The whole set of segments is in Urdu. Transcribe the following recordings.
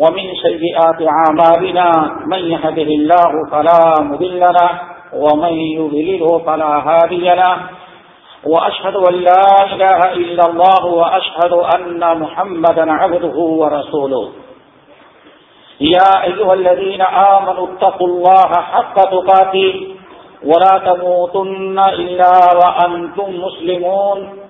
ومن سيئات عمالنا من يهده الله فلا مذل له ومن يذلله فلا هادي له وأشهد أن لا إله إلا الله وأشهد أن محمدا عبده ورسوله. يا أيها الذين آمنوا اتقوا الله حق تقاتي ولا تموتن إلا وأنتم مسلمون.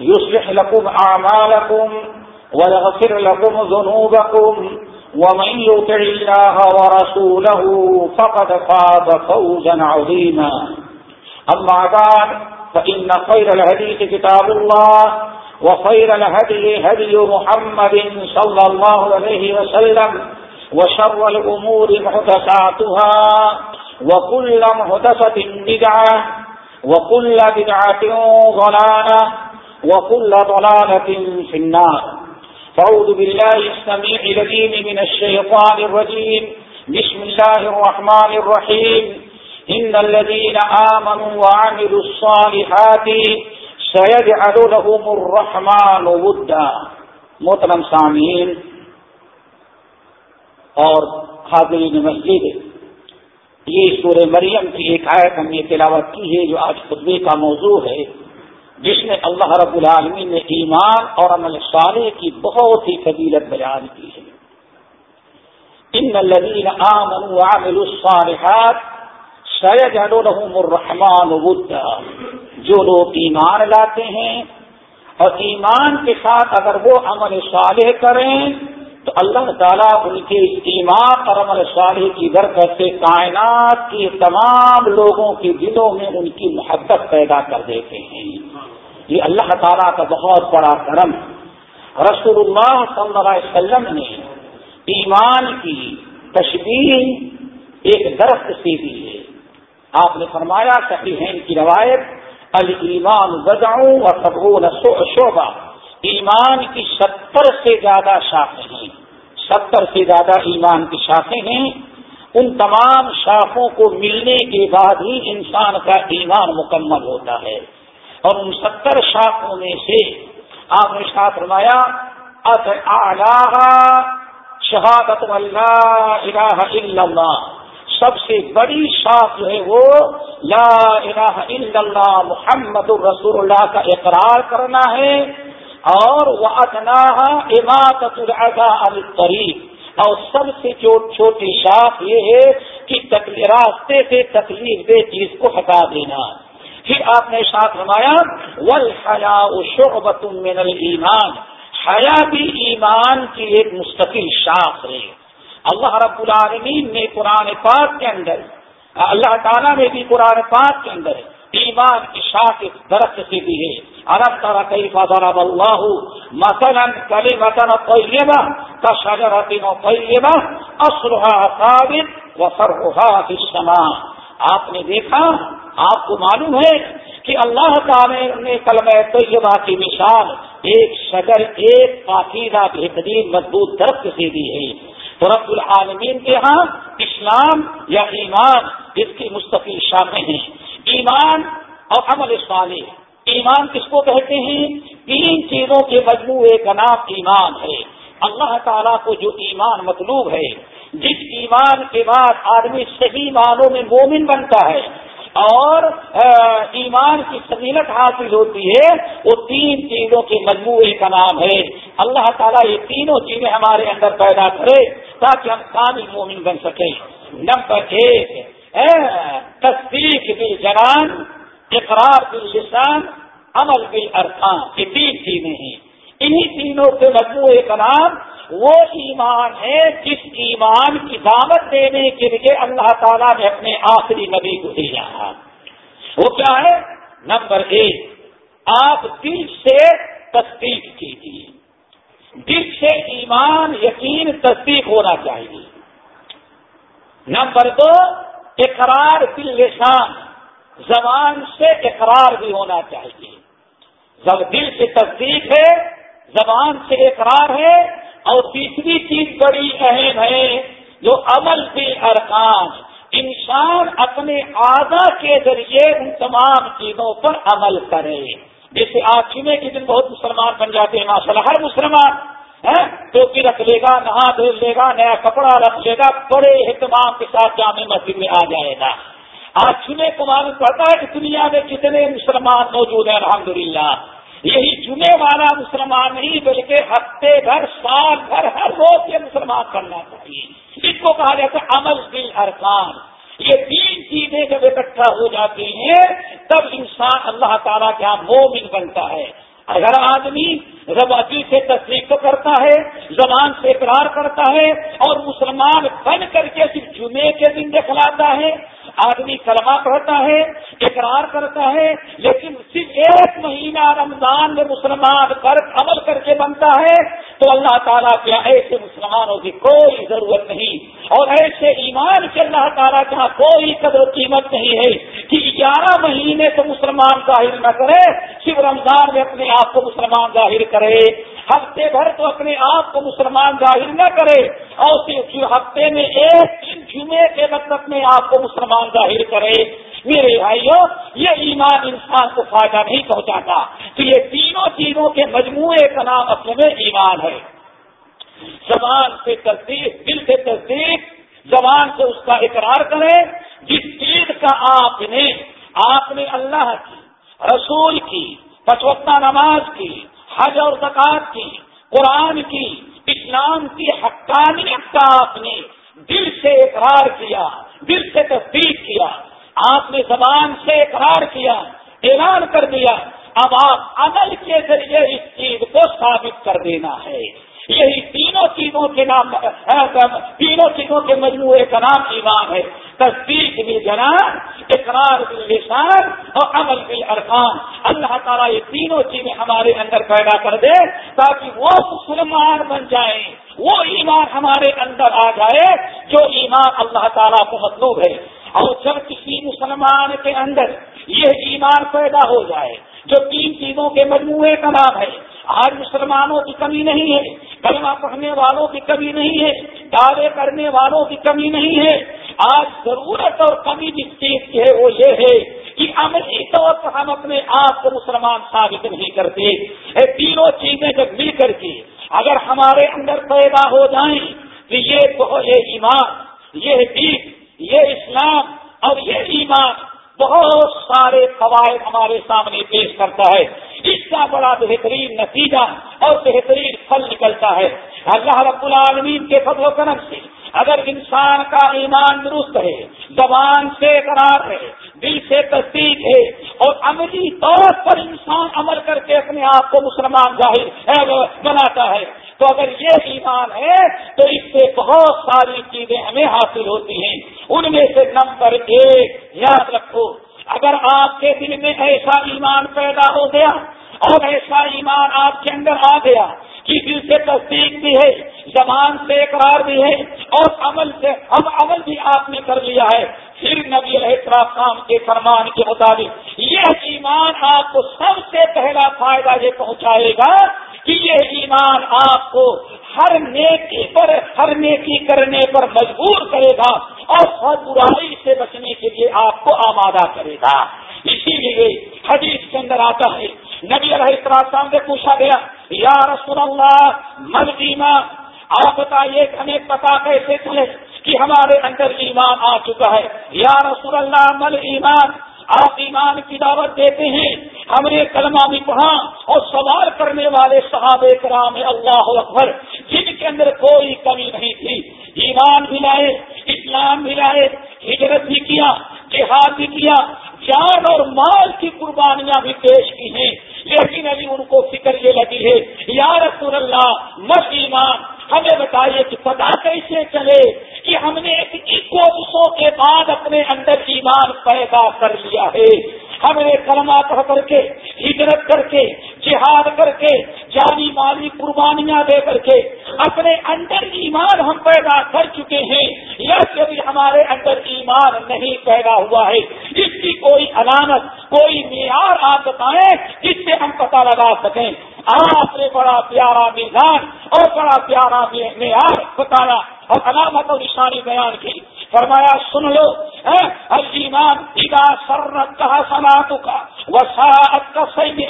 يصلح لكم أعمالكم ويغفر لكم ذنوبكم ومن يطع الله ورسوله فقد فاض فوزا عظيما. أما بعد، فإن خير الهديث كتاب الله وخير الهدي هدي محمد صلى الله عليه وسلم وشر الأمور محدثاتها وكل محدثة بدعة وكل بدعة ضلالة وكل ضلالة في النار فعوذ بالله السميع لدين من الشيطان الرجيم بسم الله الرحمن الرحيم إن الذين آمنوا وعملوا الصالحات سيجعل لهم الرحمن ودا محترم سامعین اور حاضرین مسجد، یہ سورہ مریم کی ایک آیت ہم نے تلاوت کی ہے جو آج خطبے کا موضوع ہے۔ جس میں اللہ رب العالمین نے ایمان اور عمل صالح کی بہت ہی قبیلت بیان کی ہے۔ ان الذین آمنوا وعملوا الصالحات سيجعلهم الرحمن ودا۔ جو لوگ ایمان لاتے ہیں اور ایمان کے ساتھ اگر وہ عمل صالح کریں، تو اللہ تعالیٰ ان کے ایمان اور عمل صالح کی برکت سے کائنات کے تمام لوگوں کے دلوں میں ان کی محبت پیدا کر دیتے ہیں۔ یہ اللہ تعالیٰ کا بہت بڑا کرم رسول اللہ صلی اللہ علیہ وسلم نے ایمان کی تشبیح ایک درخت سے دی ہے۔ آپ نے فرمایا صحیح ہے ان کی روایت المان بداؤں اور سبون شعبہ۔ ایمان کی ستر سے زیادہ شاخیں ہیں۔ ستر سے زیادہ ایمان کی شاخیں ہیں۔ ان تمام شاخوں کو ملنے کے بعد ہی انسان کا ایمان مکمل ہوتا ہے۔ اور ان ستر شاخوں میں سے آپ نے ساتھ فرمایا شہادت اللہ الہ الا اللہ سب سے بڑی شاخ جو ہے وہ لا الہ الا اللہ محمد الرسول اللہ کا اقرار کرنا ہے۔ اور وہ اتنا اماطت الدا الطریق اور سب سے چھوٹی شاخ یہ ہے کہ راستے سے تکلیف دے چیز کو ہٹا دینا۔ پھر آپ نے ساتھ رمایا ول حیا شعبت من المان حیا بھی ایمان کی ایک مستقل شاخ ہے اللہ رب العالمین نے قرآن پاک کے اندر، اللہ تعالیٰ نے بھی قرآن پاک کے اندر ایمان کی شاخ درخت سے بھی ہے۔ ارب طرح کئی فضر اللہ مثلاً کلی متن طیبہ کا شجرت طیبہ اصرها ثابت وفرها في السماء۔ آپ نے دیکھا آپ کو معلوم ہے کہ اللہ تعالی نے کلمہ طیبہ کی مثال ایک شگر ایک پاکیزہ، بہترین، مضبوط درخت سے دی ہے۔ تو رب العالمین کے ہاں اسلام یا ایمان اس کی مستقل شامل ہیں ایمان اور عمل صالح، ایمان کس کو کہتے ہیں؟ تین چیزوں کے مجموعے کا نام ایمان ہے۔ اللہ تعالیٰ کو جو ایمان مطلوب ہے، جس ایمان کے بعد آدمی صحیح معنوں میں مومن بنتا ہے اور ایمان کی سبیلت حاصل ہوتی ہے، وہ تین چیزوں کے مجموعے کا نام ہے۔ اللہ تعالیٰ یہ تینوں چیزیں ہمارے اندر پیدا کرے تاکہ ہم کامل مومن بن سکیں۔ نمبر ایک تصدیق بھی جنان اقرار بھی لسان عمل بھی ارکان یہ تین چیزیں ہیں۔ انہی تینوں کے مجموعے کا نام وہ ایمان ہے جس ایمان کی دعوت دینے کے لیے اللہ تعالیٰ نے اپنے آخری نبی کو دیا وہ کیا ہے؟ نمبر ایک، آپ دل سے تصدیق کیجیے۔ دل سے ایمان، یقین، تصدیق ہونا چاہیے۔ نمبر دو، اقرار دل لسان زبان سے اقرار بھی ہونا چاہیے۔ جب دل سے تصدیق ہے، زبان سے اقرار ہے اور تیسری چیز بڑی اہم ہے جو عمل بھی ارکان، انسان اپنے آگا کے ذریعے ان تمام چیزوں پر عمل کرے۔ جیسے آج جمعے کے دن بہت مسلمان بن جاتے ہیں ماشاء اللہ ہر مسلمان ہاں، ٹوپی رکھ لے گا، نہا دھو لے گا، نیا کپڑا رکھ لے گا، بڑے اہتمام کے ساتھ جامع مسجد میں آ جائے گا۔ آج جمعے کو معلوم پڑتا ہے کہ دنیا میں کتنے مسلمان موجود ہیں، الحمدللہ۔ یہی جمعے والا مسلمان نہیں، بلکہ ہفتے بھر، سال بھر، ہر روز یہ مسلمان کرنا چاہیے۔ اس کو کہا جاتا ہے عمل دل ارکان یہ تین چیزیں جب اکٹھا ہو جاتی ہیں، تب انسان اللہ تعالیٰ کے یہاں مومن بنتا ہے۔ اگر آدمی رواجی سے تصدیق کرتا ہے، زبان سے اقرار کرتا ہے، اور مسلمان بن کر کے صرف جمعے کے دن دکھلاتا ہے آدمی کلمہ پڑھتا ہے، اقرار کرتا ہے، لیکن صرف ایک مہینہ رمضان میں مسلمان پر عمل کر کے بنتا ہے تو اللہ تعالیٰ کے ایسے مسلمانوں کی کوئی ضرورت نہیں اور ایسے ایمان کے اللہ تعالیٰ کا کوئی قدر قیمت نہیں ہے کہ گیارہ مہینے تو مسلمان ظاہر نہ کرے صرف رمضان میں اپنے آپ کو مسلمان ظاہر کرے، ہفتے بھر تو اپنے آپ کو مسلمان ظاہر نہ کرے اور ہفتے میں ایک جمعے کے وقت اپنے آپ کو مسلمان ظاہر کرے۔ میرے بھائیوں یہ ایمان انسان کو فائدہ نہیں پہنچاتا تو یہ تینوں چیزوں کے مجموعے کا نام اپنے میں ایمان ہے۔ زبان سے تصدیق، دل سے تصدیق، زبان سے اس کا اقرار کرے جس چیز کا آپ نے آپ نے اللہ کی، رسول کی پچوتا نماز کی، حج اور زکات کی، قرآن کی، اسلام کی حقانیت کا آپ نے دل سے اقرار کیا، دل سے تصدیق کیا۔ آپ نے زبان سے اقرار کیا، اعلان کر دیا، اب آپ عمل کے ذریعے اس چیز کو ثابت کر دینا ہے۔ یہی تینوں چیزوں کے نام تینوں چیزوں کے مجموعے کا نام ایمان ہے۔ تصدیق بھی جناب اقرار بھی لسان اور عمل بھی ارکان اللہ تعالیٰ یہ تینوں چیزیں ہمارے اندر پیدا کر دے تاکہ وہ مسلمان بن جائیں، وہ ایمان ہمارے اندر آ جائے جو ایمان اللہ تعالیٰ کو مطلوب ہے اور جب کسی مسلمان کے اندر یہ ایمان پیدا ہو جائے، جو تین چیزوں کے مجموعے کا نام ہے، آج مسلمانوں کی کمی نہیں ہے، کلمہ پڑھنے والوں کی کمی نہیں ہے، دعوے کرنے والوں کی کمی نہیں ہے، آج ضرورت اور کمی جس چیز کی ہے وہ یہ ہے کہ عملی طور پر ہم اپنے آپ کو مسلمان ثابت نہیں کرتے۔ تینوں چیزیں جب مل کر کے اگر ہمارے اندر پیدا ہو جائیں، تو یہ یہ ایمان، یہ دین۔ اسلام اور یہ ایمان بہت سارے قواعد ہمارے سامنے پیش کرتا ہے۔ اس کا بڑا بہترین نتیجہ اور بہترین پھل نکلتا ہے۔ اللہ رب العالمین کے فضل و کرم سے اگر انسان کا ایمان درست ہے زبان سے قرار ہے دل سے تصدیق ہے اور عملی طور پر انسان عمل کر کے اپنے آپ کو مسلمان ظاہر بناتا ہے۔ تو اگر یہ ایمان ہے، تو اس سے بہت ساری چیزیں ہمیں حاصل ہوتی ہیں۔ ان میں سے نمبر ایک، یاد رکھو، اگر آپ کے دل میں ایسا ایمان پیدا ہو گیا اور ایسا ایمان آپ کے اندر آ گیا کہ دل سے تصدیق بھی ہے، زبان سے اقرار بھی ہے اور عمل سے اب عمل بھی آپ نے کر لیا ہے، پھر نبی کام کے فرمان کے مطابق یہ ایمان آپ کو سب سے پہلا فائدہ یہ پہنچائے گا یہ ایمان آپ کو ہر نیکی پر، ہر نیکی کرنے پر مجبور کرے گا اور ہر برائی سے بچنے کے لیے آپ کو آمادہ کرے گا۔ اسی لیے حدیث کے اندر آتا ہے، نبی علیہ السلام سے پوچھا گیا، یا رسول اللہ، مل ایمان؟ آپ بتائیے، ہمیں پتا کیسے چلے کہ ہمارے اندر ایمان آ چکا ہے۔ یا رسول اللہ، مل ایمان؟ آپ ایمان کی دعوت دیتے ہیں۔ ہم نے کلمہ بھی پڑھا اور سوال کرنے والے صحابہ کرام اللہ اکبر، جن کے اندر کوئی کمی نہیں تھی۔ ایمان بھی لائے، اسلام بھی لائے، ہجرت بھی کیا، جہاد بھی کیا، جان اور مال کی قربانیاں بھی پیش کی ہیں۔ لیکن ابھی ان کو فکر یہ لگی ہے، یا رسول اللہ مس ایمان ہمیں بتائیے کہ پتا کیسے چلے کہ ہم نے کوششوں کے بعد اپنے اندر ایمان پیدا کر لیا ہے۔ ہم نے کلمہ پڑھ کر کے، ہجرت کر کے، جہاد کر کے، جانی مالی قربانیاں دے کر کے اپنے اندر ایمان ہم پیدا کر چکے ہیں۔ یا کبھی ہمارے اندر ایمان نہیں پیدا ہوا ہے۔ اس کی کوئی علامت، کوئی معیار آپ بتائیں جس سے ہم پتہ لگا سکیں۔ آپ نے بڑا پیارا میزان اور بڑا پیارا معیار بتایا اور علامت اور نشانی بیان کی۔ فرمایا، سن لو ایمان ادا سرت کہا سناتو کا وساعت کا صحیح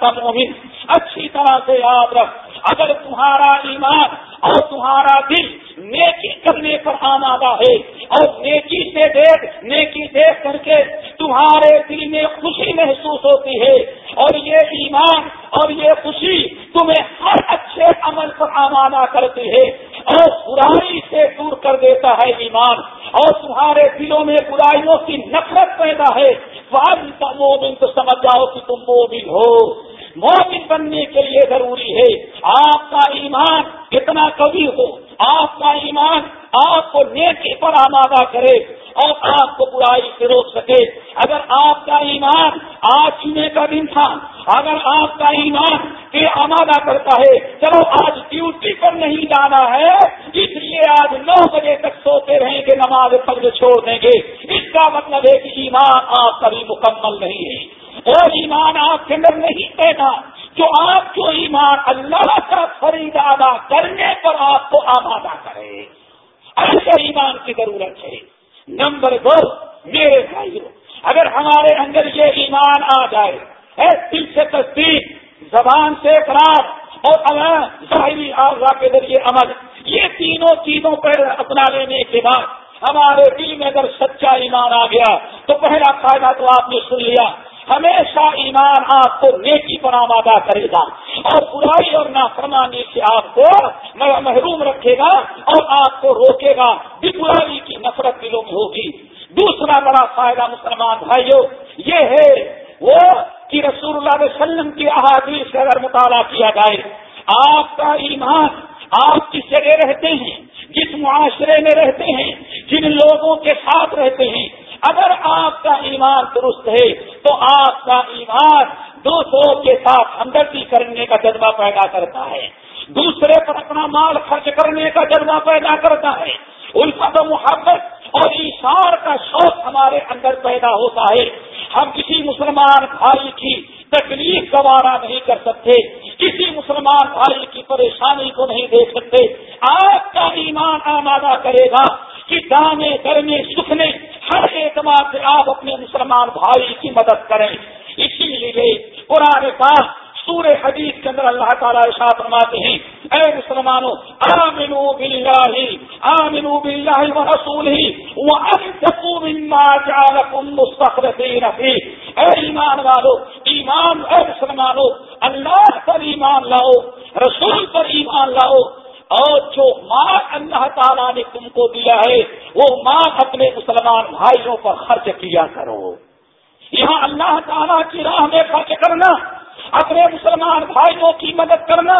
کا مومن۔ اچھی طرح سے یاد رکھ، اگر تمہارا ایمان اور تمہارا دل نیکی کرنے پر آمادہ ہے اور نیکی سے دیکھ، نیکی دیکھ کر کے تمہارے دل میں خوشی محسوس ہوتی ہے اور یہ ایمان اور یہ خوشی تمہیں ہر اچھے عمل پر آمادہ کرتی ہے۔ اور برائی سے دور کر دیتا ہے ایمان۔ اور تمہارے دلوں میں برائیوں کی نفرت پیدا ہے۔ مومن تو سمجھ جاؤ کہ تم مومن ہو۔ مومن بننے کے لیے ضروری ہے۔ آپ کا ایمان کتنا کبھی ہو؟ آپ کا ایمان آپ کو نیکی پر آمادہ کرے اور آپ کو برائی سے روک سکے۔ اگر آپ کا ایمان آج چنے کا دن تھا، اگر آپ کا ایمان کے آمادہ کرتا ہے، چلو آج ڈیوٹی پر نہیں جانا ہے، اس لیے آج نو بجے تک سوتے رہیں گے، نماز فرض چھوڑ دیں گے۔ اس کا مطلب ہے کہ ایمان آپ کا بھی مکمل نہیں ہے۔ اور ایمان آپ کے اندر نہیں پیدا، جو آپ جو ایمان اللہ کا خرید ادا کرنے پر آپ کو آمادہ کرے۔ ایسے ایمان کی ضرورت ہے۔ نمبر دو، میرے بھائیوں، اگر ہمارے اندر یہ ایمان آ جائے دل سے تصدیق، زبان سے اقرار اور ظاہری آغا کے ذریعے عمل، یہ تینوں چیزوں پر اپنا لینے کے بعد ہمارے دل میں اگر سچا ایمان آ گیا، تو پہلا فائدہ تو آپ نے سن لیا۔ ہمیشہ ایمان آپ کو نیکی پر آمادہ کرے گا۔ اور برائی اور نافرمانی سے آپ کو محروم رکھے گا اور آپ کو روکے گا۔ بھی برائی کی نفرت دلوں میں ہوگی۔ دوسرا بڑا فائدہ مسلمان بھائیوں یہ ہے وہ کہ رسول اللہ علیہ وسلم کی احادیث سے اگر مطالعہ کیا جائے، آپ کا ایمان آپ کس جگہ رہتے ہیں، جس معاشرے میں رہتے ہیں، جن لوگوں کے ساتھ رہتے ہیں۔ اگر آپ کا ایمان درست ہے، تو آپ کا ایمان دوسروں کے ساتھ ہمدردی کرنے کا جذبہ پیدا کرتا ہے۔ دوسرے پر اپنا مال خرچ کرنے کا جذبہ پیدا کرتا ہے۔ الفت و محبت اور اشار کا شوق ہمارے اندر پیدا ہوتا ہے۔ ہم کسی مسلمان بھائی کی تکلیف گوارا نہیں کر سکتے، کسی مسلمان بھائی کی پریشانی کو نہیں دیکھ سکتے۔ آپ کا ایمان آمادہ کرے گا کہ دانے کرنے سکھنے ہر اعتماد سے آپ اپنے مسلمان بھائی کی مدد کریں۔ اسی لیے قرآن پاس سورہ حدیث کے اندر اللہ تعالیٰ ارشاد فرماتے ہیں، اے مسلمانوں آمنو باللہ آمنو باللہ و رسول ہی وانفقوا مما جعلکم مستخلفین فی اے ایمان والو، ایمان، اے مسلمانوں، اللہ پر ایمان لاؤ، رسول پر ایمان لاؤ، اور جو ماں اللہ تعالیٰ نے تم کو دیا ہے، وہ ماں اپنے مسلمان بھائیوں پر خرچ کیا کرو۔ یہاں اللہ تعالیٰ کی راہ میں خرچ کرنا، اپنے مسلمان بھائیوں کی مدد کرنا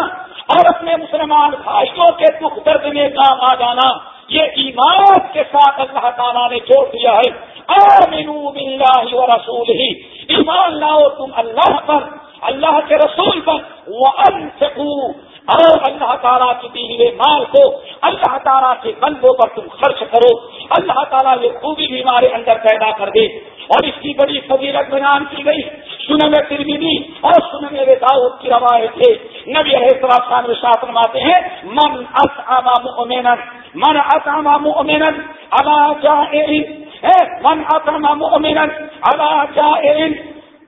اور اپنے مسلمان بھائیوں کے دکھ درد میں کام آ جانا، یہ ایمان کے ساتھ اللہ تعالیٰ نے جوڑ دیا ہے۔ باللہ و رسول ہی ایمان لاؤ تم اللہ پر، اللہ کے رسول پر۔ وہ اور اللہ تعالیٰ کی دی ہوئے مال کو اللہ تعالیٰ کے بندوں پر تم خرچ کرو، اللہ تعالیٰ یہ خوبی بھی ہمارے اندر پیدا کر دے اور اس کی بڑی فضیلت بیان کی گئی۔ سنم ترمیدی اور سنم داؤد کی روایت ہے۔ نبی السلام خان شاہ فرماتے ہیں، من اسما مؤمنا، من اسما مؤمنا على جائع من اسما مؤمنا على جائع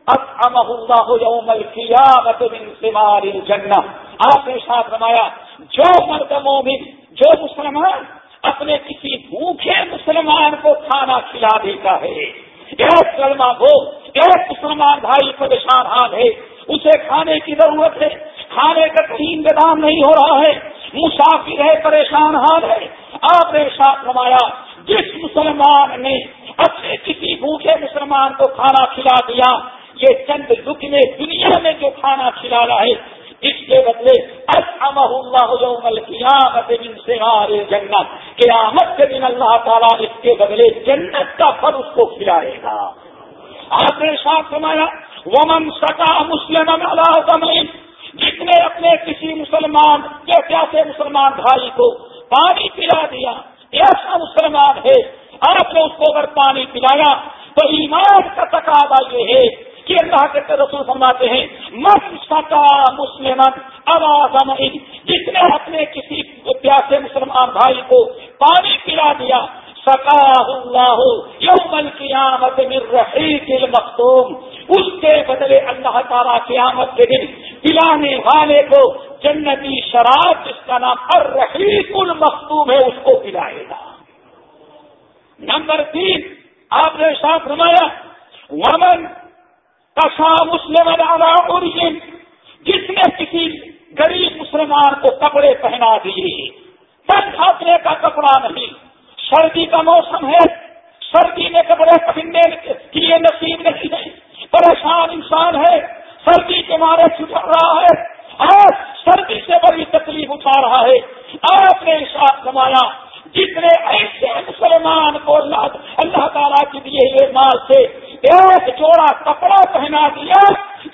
اسمه الله يوم القيامه من ثمار الجنه آپ نے ساتھ رمایا جو مرد مومن، جو مسلمان اپنے کسی بھوکے مسلمان کو کھانا کھلا دیتا ہے۔ ایک کلمہ ہو ایک مسلمان بھائی پریشان حال ہے۔ اسے کھانے کی ضرورت ہے۔ کھانے کا کہیں انتظام نہیں ہو رہا ہے۔ مسافر ہے، پریشان حال ہے۔ آپ نے ساتھ رمایا جس مسلمان نے اپنے کسی بھوکے مسلمان کو کھانا کھلا دیا، یہ چند دکھ میں دنیا میں جو کھانا کھلانا ہے اس کے بدلے اللہ من سوار جنت قیامت کے دن اللہ تعالیٰ اس کے بدلے جنت کا پھل اس کو کھلائے گا۔ آپ نے ساتھ سمایا ومن سکا مسلم جس نے اپنے کسی مسلمان کے پیاسے مسلمان بھائی کو پانی پلا دیا، ایسا مسلمان ہے، آپ نے اس کو اگر پانی پلایا تو ایمان کا تقاضا یہ ہے کہ اللہ کے رسول فرماتے ہیں، من سکا مسلم آواز جس نے اپنے کسی پیاسے مسلمان بھائی کو پانی پلا دیا سکا اللہ یوم القیامت من رحیق المختوم اس کے بدلے اللہ تعالیٰ قیامت کے دن پلانے والے کو جنتی شراب، جس کا نام الرحیق المختوم ہے، اس کو پلائے گا۔ نمبر تین، آپ نے ساتھ رمایا ومن کسا مسلم جس نے کسی غریب مسلمان کو کپڑے پہنا دیے۔ بس کھانے کا کپڑا نہیں۔ سردی کا موسم ہے۔ سردی میں کپڑے پہننے کے لیے نصیب نہیں ہے پریشان انسان ہے سردی کے مارے چھٹر رہا ہے اور سردی سے بڑی تکلیف اٹھا رہا ہے آپ نے ساتھ کمایا جتنے ایسے مسلمان کو اللہ اللہ تعالیٰ کے دیے ہوئے مال سے ایک جوڑا کپڑا پہنا دیا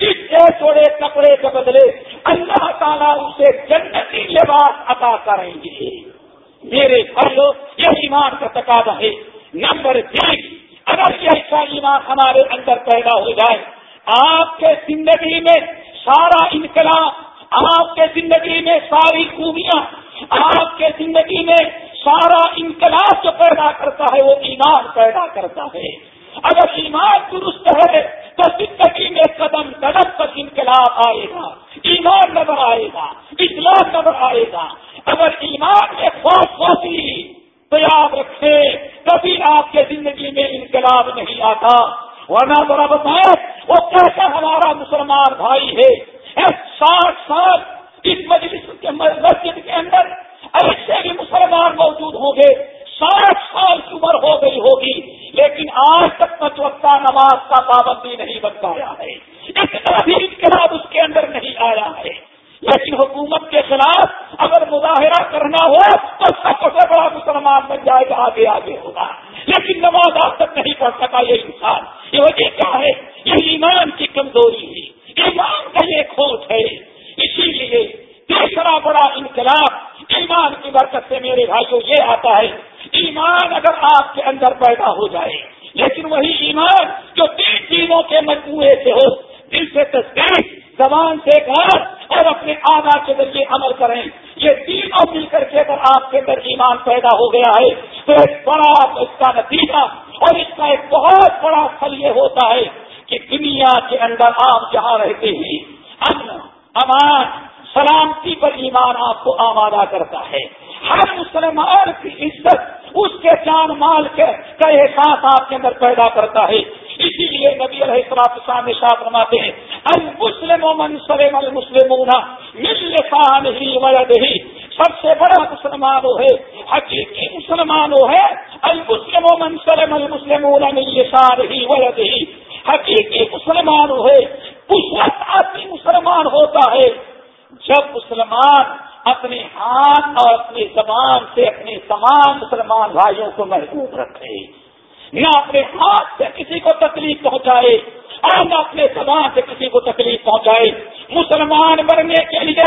اس ایک جوڑے کپڑے کے بدلے اللہ تعالیٰ اسے جنتی لباس عطا کریں گے میرے بھائیوں یہ اعتقاد ہے۔ نمبر تین اگر یہ ایسا ایمان ہمارے اندر پیدا ہو جائے، آپ کے زندگی میں سارا انقلاب آپ کے زندگی میں ساری خوبیاں آپ کے زندگی میں سارا انقلاب جو پیدا کرتا ہے وہ ایمان پیدا کرتا ہے اگر ایمان درست ہے تو زندگی میں قدم قدم تک انقلاب آئے گا ایمان نظر آئے گا اسلام نظر آئے گا اگر ایمان میں خوف ہوتی تو یاد رکھے کبھی آپ کے زندگی میں نہیں آتا۔ ورنہ ذرا بتائیں وہ کیسا ہمارا مسلمان بھائی ہے؟ ساٹھ سال اس مجلس کے مسجد کے اندر ایسے بھی مسلمان موجود ہوں گے۔ ساٹھ سال کی عمر ہو گئی ہوگی، لیکن آج تک پچوتا نماز کا پابندی نہیں بن پایا ہے اتنا بھی انقلاب اس کے اندر نہیں آیا ہے لیکن حکومت کے خلاف اگر مظاہرہ کرنا ہو تو سب سے بڑا مسلمان بن جائے گا آگے آگے ہوگا لیکن نماز آج تک نہیں پڑھ سکا یہ انسان یہ وجہ کیا ہے یہ ایمان کی کمزوری ہے ایمان کا یہ کھوٹ ہے اسی لیے تیسرا بڑا انقلاب ایمان کی برکت سے میرے بھائیوں یہ آتا ہے ایمان اگر آپ کے اندر پیدا ہو جائے لیکن وہی ایمان جو تین چیزوں کے مجموعے سے ہو دل سے تصدیق زبان سے گھر اور اپنے آگا کے ذریعے عمل کریں یہ تینوں مل کر کے اگر آپ کے اندر ایمان پیدا ہو گیا ہے، تو ایک بڑا اس کا نتیجہ اور اس کا ایک بہت بڑا پھل یہ ہوتا ہے کہ دنیا کے اندر آپ جہاں رہتے ہیں، امن، امان، سلامتی پر ایمان آپ کو آمادہ کرتا ہے۔ ہر مسلمان کی عزت اس کے جان مال کے کا احساس آپ کے اندر پیدا کرتا ہے۔ اسی لیے نبی علیہ السلام سامنے شاپ رماتے ہیں، المسلم من سلم المسلم مل ہی ولد ہی سب سے بڑا مسلمان وہ ہے، حقیقی مسلمان وہ ہے۔ المسلم من سلم المسلم مل ہی، ولد ہی۔ حقیقی مسلمان وہ ہے۔ اس وقت آدمی مسلمان ہوتا ہے۔ جب مسلمان اپنے ہاتھ اور اپنی زبان سے اپنے تمام مسلمان بھائیوں کو محبوب رکھے، نہ اپنے ہاتھ سے کسی کو تکلیف پہنچائے، اور نہ اپنے زبان سے کسی کو تکلیف پہنچائے۔ مسلمان بننے کے لیے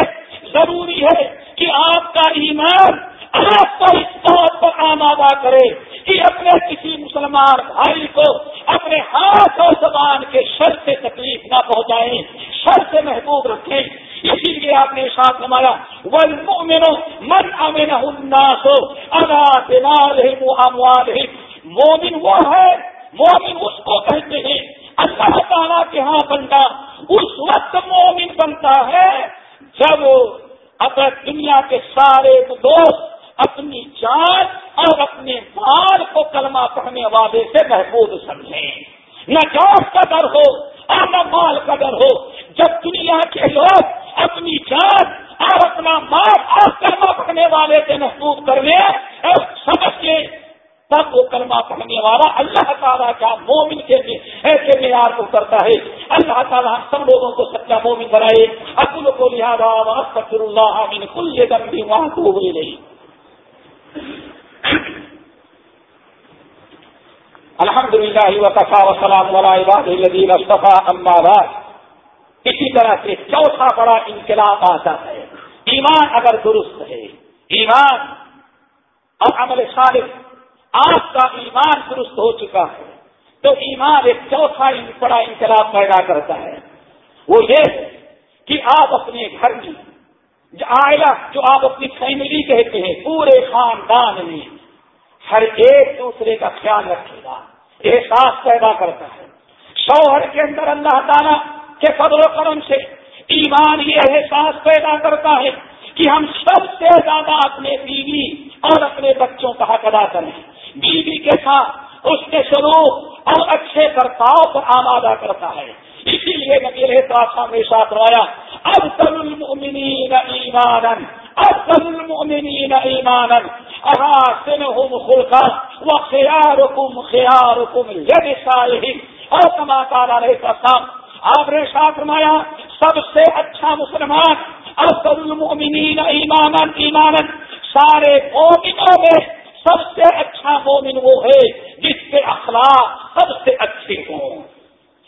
ضروری ہے کہ آپ کا ایمان آپ کو اس بات پر آمادہ کرے کہ اپنے کسی مسلمان بھائی کو اپنے ہاتھ اور زبان کے شر سے تکلیف نہ پہنچائیں، شر سے محبوب رکھیں۔ اسی لیے آپ نے ساتھ ہمارا ون من امن الناس ادا دمال اموال مومن وہ ہے مومن اس کو کہتے ہیں، اللہ تعالیٰ کے ہاں بنتا اس وقت مومن بنتا ہے جب اگر دنیا کے سارے دوست اپنی جان اور اپنے مال کو کلمہ پڑھنے والے سے محفوظ سمجھیں۔ نہ جان کا ڈر ہو اور نہ مال کا ڈر ہو۔ جب دنیا کے لوگ اپنی جان اور اپنا مال اور کلمہ پڑھنے والے سے محفوظ کرنے اور سمجھ کے تب وہ کلمہ پڑھنے والا اللہ تعالیٰ کا مومن کے ایسے معیار کو کرتا ہے۔ اللہ تعالیٰ سب لوگوں کو سچا مومن بنائے۔ اکل کو لہٰذا اللہ کل دم بھی وہاں کو نہیں الحمد للہ وقفا وسلام عباد الدین اصطفیٰ اما بعد. اسی طرح سے چوتھا بڑا انقلاب آتا ہے. ایمان اگر درست ہے، ایمان اور عمل صالح آپ کا ایمان درست ہو چکا ہے، تو ایمان ایک چوتھا بڑا انقلاب پیدا کرتا ہے۔ وہ یہ ہے کہ آپ اپنے گھر میں آئلہ جو آپ اپنی فیملی کہتے ہیں، پورے خاندان میں ہر ایک دوسرے کا خیال رکھے گا، احساس پیدا کرتا ہے۔ شوہر کے اندر اللہ تعالیٰ کے فضل و کرم سے ایمان یہ احساس پیدا کرتا ہے کہ ہم سب سے زیادہ اپنے بیوی اور اپنے بچوں کا حق ادا کریں۔ بیوی کے ساتھ اس کے سلوک اور اچھے برتاؤ پر آمادہ کرتا ہے۔ اسی لیے نبی رہتا نے ساتھ روایا اب تل المؤمنین ایمانن اب تل المؤمنین ایمانن احاسنهم خلقا وخياركم خياركم لنسائهم اور کما تعالی علیہ السلام، آپ نے ساتھ فرمایا، سب سے اچھا مسلمان، افضل المؤمنین ایمانن ایمانن سارے مومنوں میں سب سے اچھا مومن وہ ہے جس کے اخلاق سب سے اچھے ہوں۔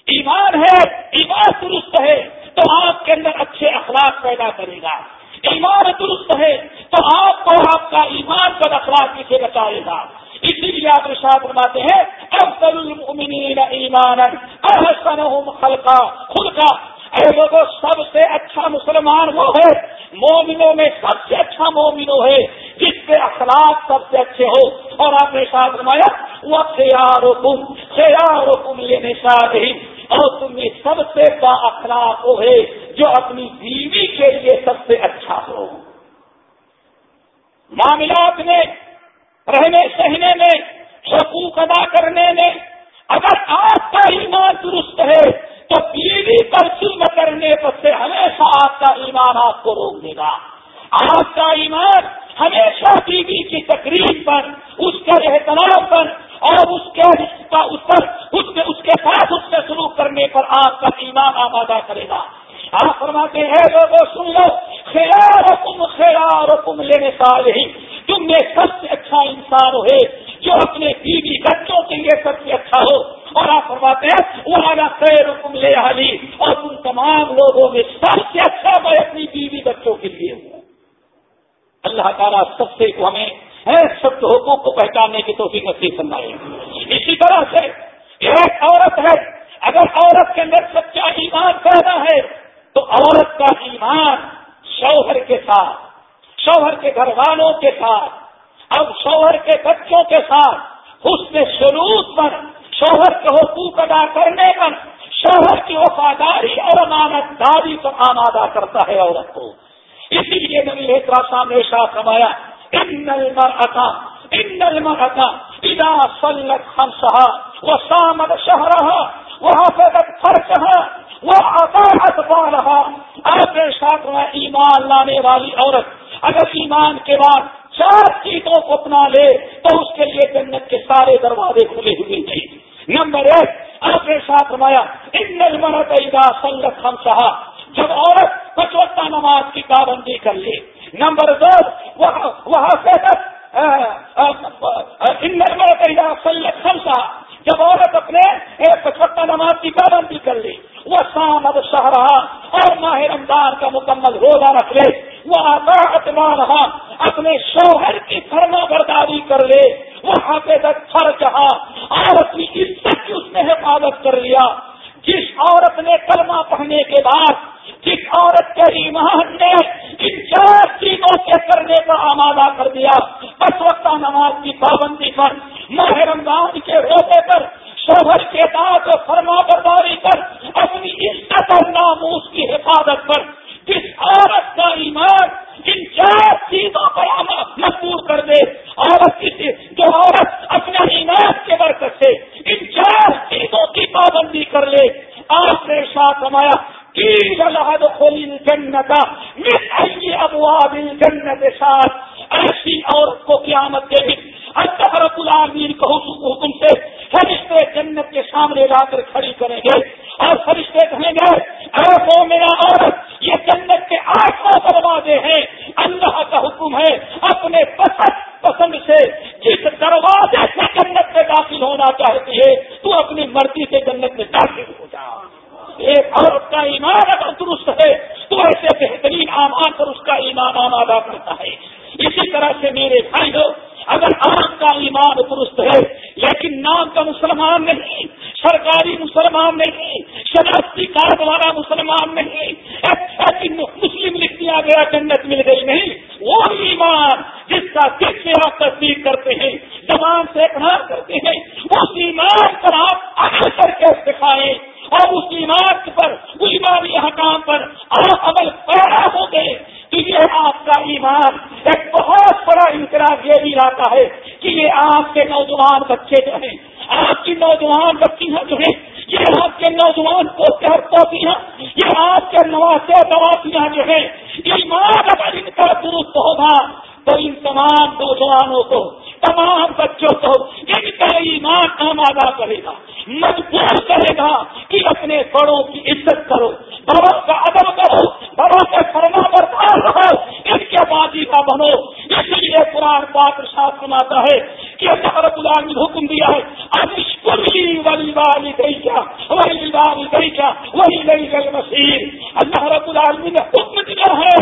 ایمان ہے، ایمان درست ہے، تو آپ کے اندر اچھے اخلاق پیدا کرے گا۔ ایمان درست ہے، تو آپ کو آپ کا ایمان پر اخلاق کسے بچائے گا۔ اسی لیے آپ رشاد فرماتے ہیں، افضل المؤمنین ایمان احسنهم خلقا خلقا۔ اے لوگوں سب سے اچھا مسلمان وہ ہے، مومنوں میں سب سے اچھا مومنو ہے، جس کے اخلاق سب سے اچھے ہو اور آپ نے ساتھ فرمایا وہ خیار حکم خیار حکم لینے ہی اور تم میں سب سے با اخلاق وہ ہے جو اپنی بیوی کے لیے سب سے اچھا ہو۔ معاملات میں، رہنے سہنے میں، حقوق ادا کرنے میں اگر آپ کا ایمان درست ہے، تو بیوی پر ظلم کرنے پر سے ہمیشہ آپ کا ایمان آپ کو روک دے گا۔ آپ کا ایمان ہمیشہ بیوی کی تقریب پر، اس کے احترام پر اور اس کے اس پر اس کے اس کے ساتھ اس سے شروع کرنے پر آپ کا ایمان آبادہ کرے گا۔ آپ فرماتے ہیں، لوگوں، سن لو خیال حکم خیال حکم لینے کا ہی تم میں سب سے اچھا انسان ہے جو اپنے بیوی بچوں کے لیے سب سے اچھا ہو۔ اور آپ فرماتے ہیں وہ خیر حکم لے حالی اور تم تمام لوگوں میں سب سے اچھا میں اپنی بیوی بچوں کے لیے ہوں۔ اللہ تعالیٰ سب سے ہمیں سب حقوق کو پہچاننے کی توفیق نصیب فرمائے۔ اسی طرح سے ایک عورت ہے، اگر عورت کے اندر سچا ایمان پیدا ہے، تو عورت کا ایمان شوہر کے ساتھ، شوہر کے گھر والوں کے ساتھ، اب شوہر کے بچوں کے ساتھ اس کے سلوک پر، شوہر کے حقوق ادا کرنے پر، شوہر کی وفاداری اور امانت داری پر آمادہ کرتا ہے عورت کو۔ اسی لیے نبی ایک سامنے شاہ کمایا ان المرأة ان المرأة اذا صلت خمسها وصامت شهرها وحفظت فرشها وأطاعت بالها آپ ساتھ ایمان لانے والی عورت اگر ایمان کے بعد چار چیزوں کو اپنا لے تو اس کے لیے جنت کے سارے دروازے کھلے ہوئے تھے نمبر ایک، آپ نے ساتھ روایا ان مرت سنگت ہم سہا جب عورت پچوتا نماز کی پابندی کر لے نمبر دو، وہاں سے ان مرت سنگت ہم جب عورت اپنے پچوتا نماز کی پابندی کر لی وہ شام اب شاہ رہا اور ماہ رمضان کا مکمل روزہ رکھ لے وہ آتا رہا اپنے شوہر کی فرما برداری کر لے وہ حافظت تھر چاہا اور اپنی عزت کی اس نے حفاظت کر لیا۔ جس عورت نے کلمہ پڑھنے کے بعد، جس عورت کے ایمان نے ان چار چیزوں کے کرنے پر آمادہ کر دیا بس وقت نماز کی پابندی پر ماہ رمضان کے روزے پر شوہر کے بعد فرما برداری پر اپنی عزت اور ناموس کی حفاظت پر جس عورت کا ایمان ان چار چیزوں پر مجبور کر دے عورت کی جو عورت اپنے ایمان کے برکت سے ان چار چیزوں کی پابندی کر لے آپ نے ساتھ کمایا جنت ابواب جنت ساتھ ایسی عورت کو قیامت کے دن رب العالمین کو حکم سے فرشتے جنت کے سامنے لا کر کھڑی کریں گے اور فرشتے کہیں گے ایسو میرا عورت یہ جنت کے آٹھ سو دروازے ہیں اللہ کا حکم ہے اپنے پسند پسند سے جس دروازے سے جنت میں داخل ہونا چاہتی ہے، تو اپنی مرضی سے جنت میں داخل ہو جا۔ ایک عورت کا ایمان اگر درست ہے، تو ایسے بہترین آمان پر اس کا ایمان آمادہ کرتا ہے۔ اسی طرح سے میرے بھائی اگر آپ کا ایمان درست ہے، لیکن نام کا مسلمان نہیں، سرکاری مسلمان نہیں، شناختی کارڈ والا مسلمان نہیں اچھا مسلم لکھ دیا گیا، جنت مل گئی نہیں وہ ایمان کا آپ تصدیق کرتے ہیں۔ زبان سے اقرار کرتے ہیں اس ایمان پر آپ اچھا کر کے دکھائیں اور اس ایمان پر ایمانی حکام پر آپ عمل پیدا ہو گئے تو یہ آپ کا ایمان ایک بہت بڑا انقراب یہ بھی لاتا ہے کہ یہ آپ کے نوجوان بچے جو ہیں آپ کی نوجوان بچیاں جو ہیں یہ آپ کے نوجوان کو پوتیاں یہ آپ کے نواسے دواسیاں جو ہیں ایمان اگر ان کا درست ہوگا تو ان تمام نوجوانوں کو، تمام بچوں کو ان کا ایمان آمادہ کرے گا، مجبور کرے گا کہ اپنے بڑوں کی عزت کرو، بڑوں کا ادب کرو، بڑوں کے فرما بردار رہو، ان کے بازی کا بنو۔ اس لیے قرآن پاک ساتھ سناتا ہے کہ اللہ رب العالمین حکم دیا ہے اب وہی والی والی گئی کیا وہی والی گئی کیا وہی گئی گئی مسیر اللہ رب العالمین نے حکم دیا ہے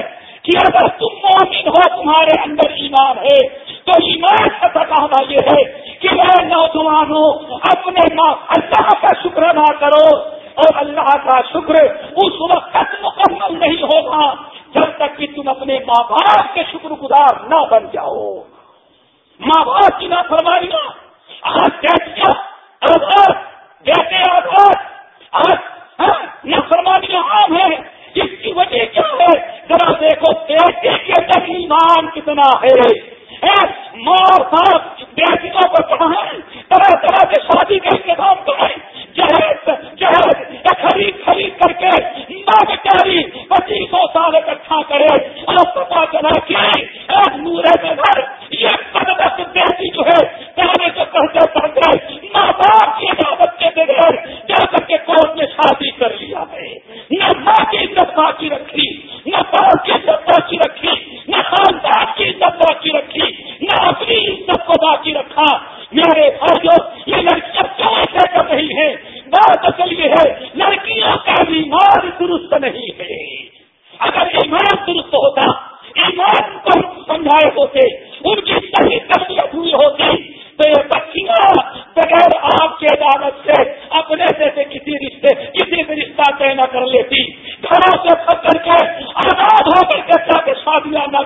کہ اگر تم مومن ہو، تمہارے اندر ایمان ہے، تو ایمان کا تقاضا یہ ہے کہ میں نوجوانوں، اپنے ماں اللہ کا شکر ادا کرو اور اللہ کا شکر اس وقت مکمل نہیں ہوگا جب تک کہ تم اپنے ماں باپ کے شکر گزار نہ بن جاؤ۔ ماں باپ کی نہ فرمائی نا آج کیا آزاد بیٹے آزاد، آج ہاں، نہ فرمانی عام ہے اس کی وجہ کیا ہے؟ ذرا دیکھو بیٹے کے تک ایمان کتنا ہے؟ مار باپ بیٹیوں کو پڑھائیں، طرح طرح کے شادی کے انتظام کریں جہیز جہیز خرید خرید کر کے ماں بیچاری پچیسوں سال اکٹھا کرے اور پتا چلا کہ نورے کے گھر یہ قدر بیٹی جو ہے، پہلے سے پڑھتے پڑھتے ماں باپ کی عبادت کے بغیر جا کر کے کورٹ میں شادی کر لیا ہے؟ نہ ماں کی عزت باقی رکھی نہ باپ کی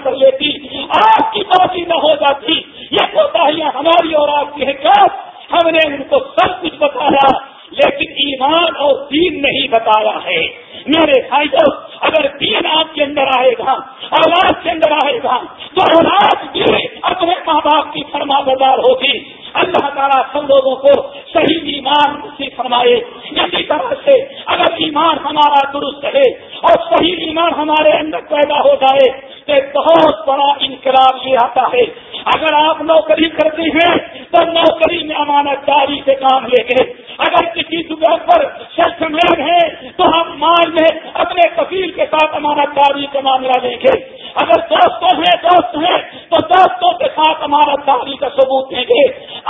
کر لیتی، آپ کی معافی نہ ہو جاتی۔ یہ کوتاہیاں ہماری اور آپ کی حکمت۔ ہم نے ان کو سب کچھ بتایا، لیکن ایمان اور دین نہیں بتایا ہے۔ میرے بھائی دوست اگر دین آپ کے اندر آئے گا آواز کے اندر آئے گا تو اولاد بھی اپنے ماں باپ کی فرما بردار ہوگی اللہ تعالیٰ سب لوگوں کو صحیح ایمان سے فرمائے اسی طرح سے اگر ایمان ہمارا درست ہے اور صحیح ایمان ہمارے اندر پیدا ہو جائے تو ایک بہت بڑا انقلاب یہ آتا ہے اگر آپ نوکری کرتے ہیں تو نوکری میں امانت داری سے کام لے کے اگر کسی دکان پر شخص مین ہے تو ہم مان میں اپنے کفیل کے ساتھ امانت داری کا معاملہ لیں گے اگر دوستوں ہیں دوست ہیں تو دوستوں کے ساتھ امانت داری کا ثبوت دیں گے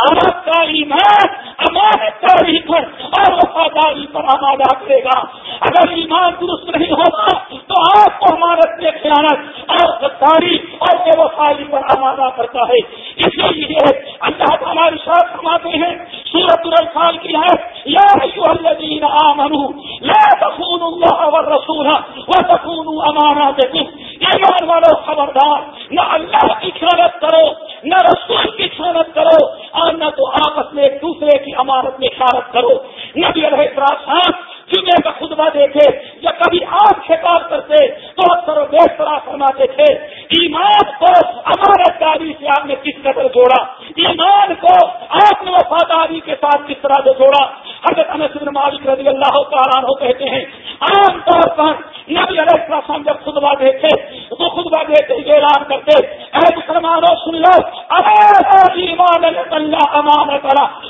آپ کا ایمان امانت داری پر اور وفاداری پر آمادہ کرے گا اگر ایمان درست نہیں ہوگا تو آپ کو امانت میں خیانت اور غداری اور بے وفائی پر آمادہ کرتا ہے۔ اسی لیے اللہ ہماری ساتھ کماتے ہیں سورت الفال کی ہے یا الذین آمنوا، لا تخونوا اللہ والرسول وتخونوا اماناتکم۔ ایمان والو خبردار، نہ اللہ کی خیانت کرو نہ رسول کی خیانت کرو اور نہ تو آپس میں ایک دوسرے کی امانت میں خیانت کرو نبی علیہ السلام جمعے کا خطبہ دیکھے یا کبھی آپ خطاب کرتے تو اکثر و بیش طرح فرماتے تھے ایمان کو امانت داری سے آپ نے کس قدر جوڑا ایمان کو آپ نے وفاداری کے ساتھ کس طرح سے جوڑا حضرت انس بن مالک رضی اللہ تعالیٰ کہتے ہیں عام طور پر نبی علیہ السلام جب خطبہ دیکھے تو خطبہ دیتے ہی اعلان کرتے اے مسلمانوں سن لو ایمان اللہ امانت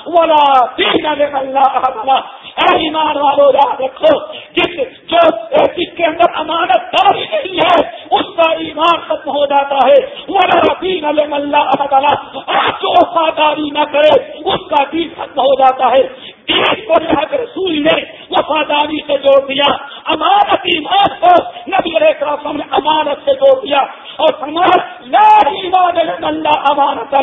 ولا دین اللہ اے ایمان والو یاد رکھو جس جو جس کے اندر امانت داری نہیں ہے اس کا ایمان ختم ہو جاتا ہے۔ ولا دین اللہ تعالیٰ جو وفاداری نہ کرے، اس کا دین ختم ہو جاتا ہے۔ دین کو اللہ کے رسول نے وفاداری سے جوڑ دیا، امانت ایمان کو نبی علیہ نے امانت سے جوڑ دیا۔ اور سماج لا ایمان اللہ امانت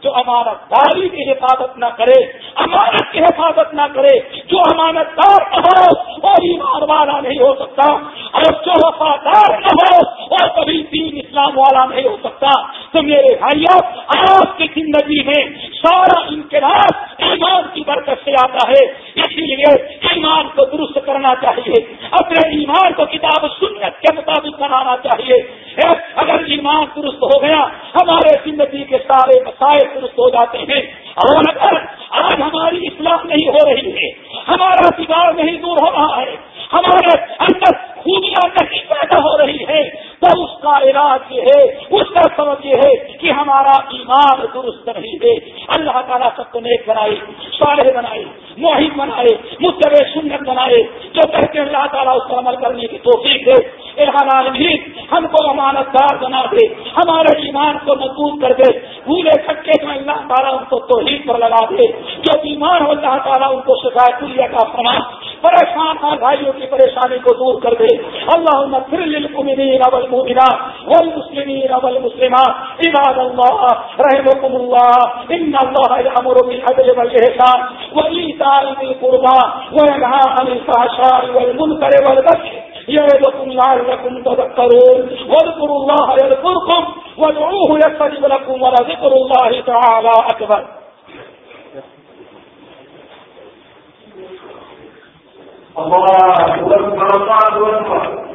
جو امانت داری کی حفاظت نہ کرے، امانت کی حفاظت نہ کرے، جو امانت دار نہ ہو، وہ ایمان والا نہیں ہو سکتا۔ اور جو وفادار نہ ہو وہ کبھی دین اسلام والا نہیں ہو سکتا۔ تو میرے بھائیوں آپ کی زندگی میں سارا انقلاب ایمان کی برکت سے آتا ہے۔ اسی لیے ایمان کو درست کرنا چاہیے، اپنے ایمان کو کتاب سنت کے مطابق بنانا چاہیے۔ اگر ایمان درست ہو گیا، ہمارے زندگی کے سارے مسائل درست ہو جاتے ہیں۔ اور اگر آج ہماری اسلام نہیں ہو رہی ہے، ہمارا بگاڑ نہیں دور ہو رہا ہے، ہمارے اندر خوبیاں نہیں پیدا ہو رہی ہے تو اس کا علاج یہ ہے، اس کا سبب یہ ہے کہ ہمارا ایمان درست نہیں ہے۔ اللہ تعالیٰ سب کو نیک بنائے، صالح بنائے موہد بنائے مستر سنت بنائے۔ جو کہتے ہیں اللہ تعالیٰ اس پر عمل کرنے کی توفیق ہے عالمین ہم کو امانت دار بنا دے۔ ہمارے ایمان کو مضبوط کر دے۔ بھولے سکے تو اللہ تعالیٰ ان کو توحید پر لگا دے۔ جو ایمان ہو، اللہ تعالیٰ ان کو شکایت کا فرما۔ پریشان ہاں بھائیوں کی پریشانی کو دور کر دے۔ اللہ پھر للمؤمنین والمؤمنات والمسلمین والمسلمات۔ عباد اللہ رحمكم اللہ۔ ان اللہ یامر بالعدل والاحسان وایتاء ذی القربى وینهى عن الفحشاء والمنکر والبغي يعظكم لعلكم تذكرون واذكروا الله يذكركم وادعوه يستجب لكم ولذكر الله تعالى أكبر اللہ اکبر اللہ اکبر